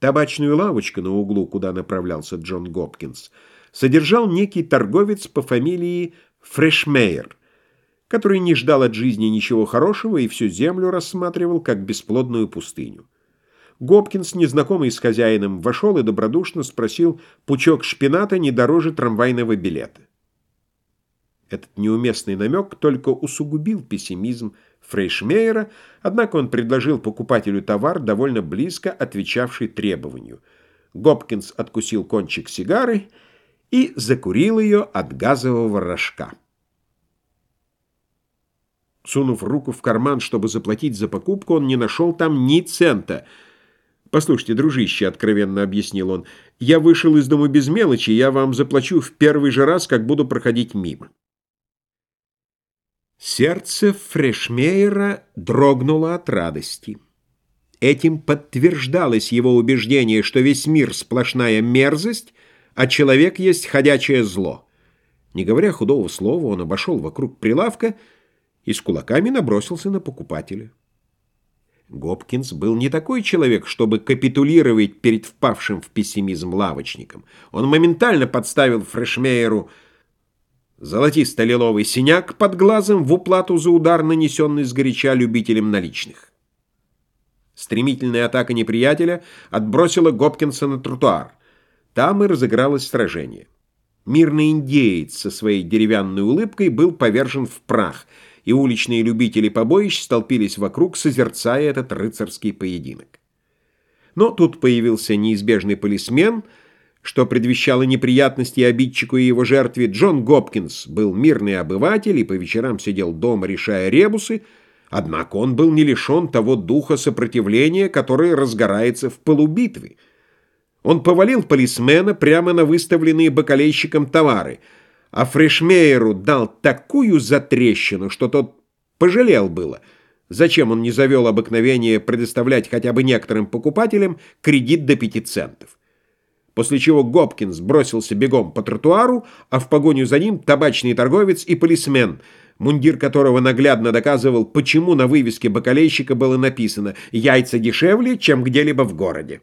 Табачную лавочку на углу, куда направлялся Джон Гопкинс, содержал некий торговец по фамилии Фрешмейер, который не ждал от жизни ничего хорошего и всю землю рассматривал как бесплодную пустыню. Гопкинс, незнакомый с хозяином, вошел и добродушно спросил пучок шпината не дороже трамвайного билета. Этот неуместный намек только усугубил пессимизм Фрейшмейера, однако он предложил покупателю товар, довольно близко отвечавший требованию. Гопкинс откусил кончик сигары и закурил ее от газового рожка. Сунув руку в карман, чтобы заплатить за покупку, он не нашел там ни цента. «Послушайте, дружище», — откровенно объяснил он, — «я вышел из дома без мелочи, я вам заплачу в первый же раз, как буду проходить мимо». Сердце Фрешмейера дрогнуло от радости. Этим подтверждалось его убеждение, что весь мир — сплошная мерзость, а человек есть ходячее зло. Не говоря худого слова, он обошел вокруг прилавка и с кулаками набросился на покупателя. Гопкинс был не такой человек, чтобы капитулировать перед впавшим в пессимизм лавочником. Он моментально подставил Фрешмейеру Золотисто-лиловый синяк под глазом в уплату за удар, нанесенный сгоряча любителем наличных. Стремительная атака неприятеля отбросила Гопкинса на тротуар. Там и разыгралось сражение. Мирный индеец со своей деревянной улыбкой был повержен в прах, и уличные любители побоищ столпились вокруг, созерцая этот рыцарский поединок. Но тут появился неизбежный полисмен — что предвещало неприятности обидчику и его жертве, Джон Гопкинс был мирный обыватель и по вечерам сидел дома, решая ребусы, однако он был не лишен того духа сопротивления, который разгорается в полубитве. Он повалил полисмена прямо на выставленные бакалейщиком товары, а Фрешмейеру дал такую затрещину, что тот пожалел было, зачем он не завел обыкновение предоставлять хотя бы некоторым покупателям кредит до пяти центов после чего Гопкинс бросился бегом по тротуару, а в погоню за ним табачный торговец и полисмен, мундир которого наглядно доказывал, почему на вывеске бакалейщика было написано «Яйца дешевле, чем где-либо в городе».